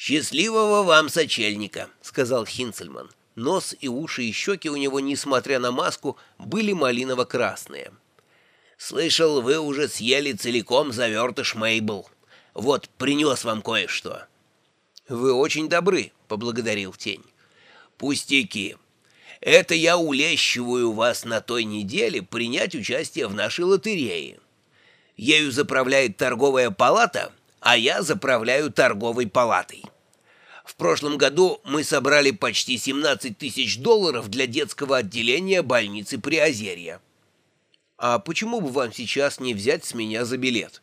«Счастливого вам сочельника», — сказал Хинцельман. Нос и уши и щеки у него, несмотря на маску, были малиново-красные. «Слышал, вы уже съели целиком завертыш Мейбл. Вот, принес вам кое-что». «Вы очень добры», — поблагодарил тень. «Пустяки. Это я улещиваю вас на той неделе принять участие в нашей лотерее. Ею заправляет торговая палата, а я заправляю торговой палатой. В прошлом году мы собрали почти 17 тысяч долларов для детского отделения больницы Приозерья. А почему бы вам сейчас не взять с меня за билет?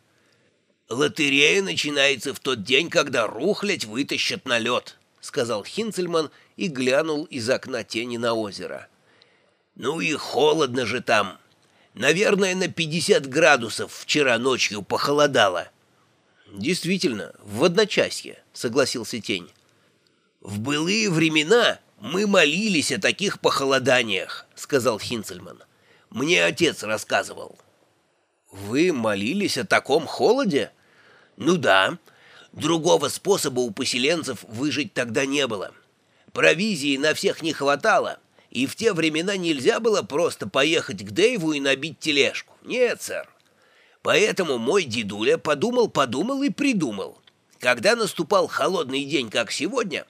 Лотерея начинается в тот день, когда рухлядь вытащат на лед, сказал Хинцельман и глянул из окна тени на озеро. Ну и холодно же там. Наверное, на 50 градусов вчера ночью похолодало. Действительно, в одночасье, согласился тень. «В былые времена мы молились о таких похолоданиях», — сказал Хинцельман. «Мне отец рассказывал». «Вы молились о таком холоде?» «Ну да. Другого способа у поселенцев выжить тогда не было. Провизии на всех не хватало, и в те времена нельзя было просто поехать к Дэйву и набить тележку. Нет, сэр. Поэтому мой дедуля подумал-подумал и придумал. Когда наступал холодный день, как сегодня,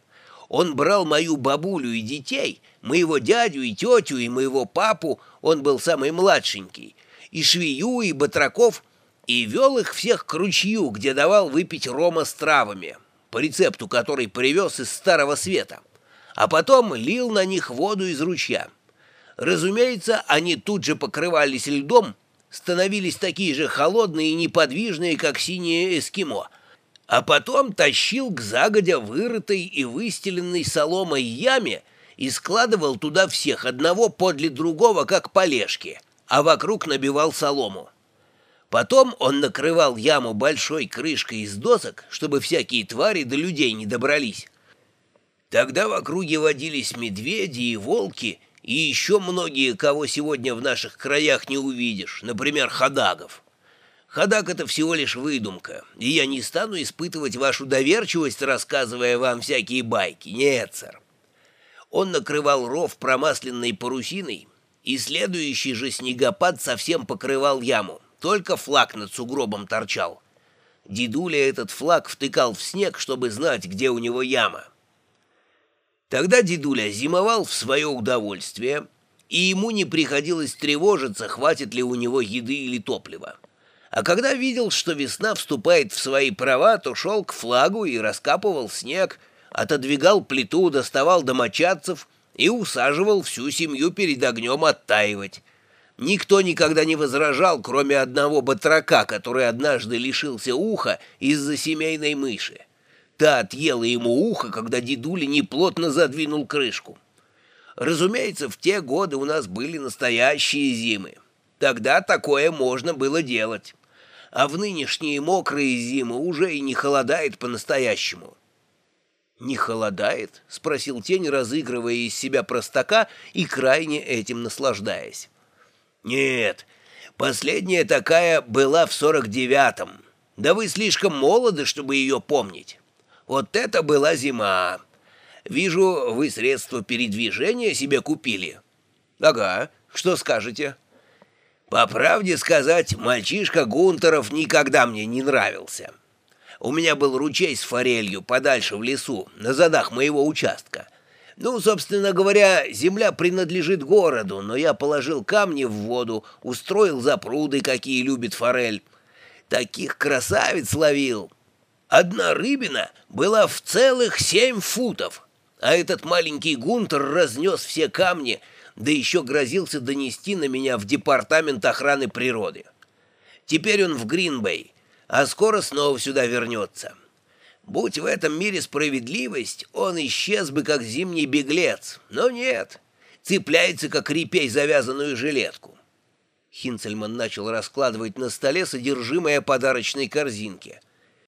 он брал мою бабулю и детей, моего дядю и тетю и моего папу, он был самый младшенький, и швею, и батраков, и вел их всех к ручью, где давал выпить рома с травами, по рецепту, который привез из Старого Света, а потом лил на них воду из ручья. Разумеется, они тут же покрывались льдом, становились такие же холодные и неподвижные, как синие эскимо — а потом тащил к загодя вырытой и выстеленной соломой яме и складывал туда всех одного подле другого, как полежки, а вокруг набивал солому. Потом он накрывал яму большой крышкой из досок, чтобы всякие твари до людей не добрались. Тогда в округе водились медведи и волки, и еще многие, кого сегодня в наших краях не увидишь, например, ходагов. Ходак — это всего лишь выдумка, и я не стану испытывать вашу доверчивость, рассказывая вам всякие байки. Нет, сэр. Он накрывал ров промасленной парусиной, и следующий же снегопад совсем покрывал яму, только флаг над сугробом торчал. Дедуля этот флаг втыкал в снег, чтобы знать, где у него яма. Тогда дедуля зимовал в свое удовольствие, и ему не приходилось тревожиться, хватит ли у него еды или топлива. А когда видел, что весна вступает в свои права, то шел к флагу и раскапывал снег, отодвигал плиту, доставал домочадцев и усаживал всю семью перед огнем оттаивать. Никто никогда не возражал, кроме одного батрака, который однажды лишился уха из-за семейной мыши. Та отъела ему ухо, когда дедуля неплотно задвинул крышку. Разумеется, в те годы у нас были настоящие зимы. Тогда такое можно было делать. А в нынешние мокрые зимы уже и не холодает по-настоящему. «Не холодает?» — спросил тень, разыгрывая из себя простака и крайне этим наслаждаясь. «Нет, последняя такая была в сорок девятом. Да вы слишком молоды, чтобы ее помнить. Вот это была зима. Вижу, вы средства передвижения себе купили». «Ага, что скажете?» По правде сказать, мальчишка Гунтеров никогда мне не нравился. У меня был ручей с форелью подальше в лесу, на задах моего участка. Ну, собственно говоря, земля принадлежит городу, но я положил камни в воду, устроил запруды, какие любит форель. Таких красавиц ловил. Одна рыбина была в целых семь футов, а этот маленький Гунтер разнес все камни — да еще грозился донести на меня в департамент охраны природы. Теперь он в Гринбей, а скоро снова сюда вернется. Будь в этом мире справедливость, он исчез бы, как зимний беглец. Но нет, цепляется, как репей, завязанную жилетку. Хинцельман начал раскладывать на столе содержимое подарочной корзинки.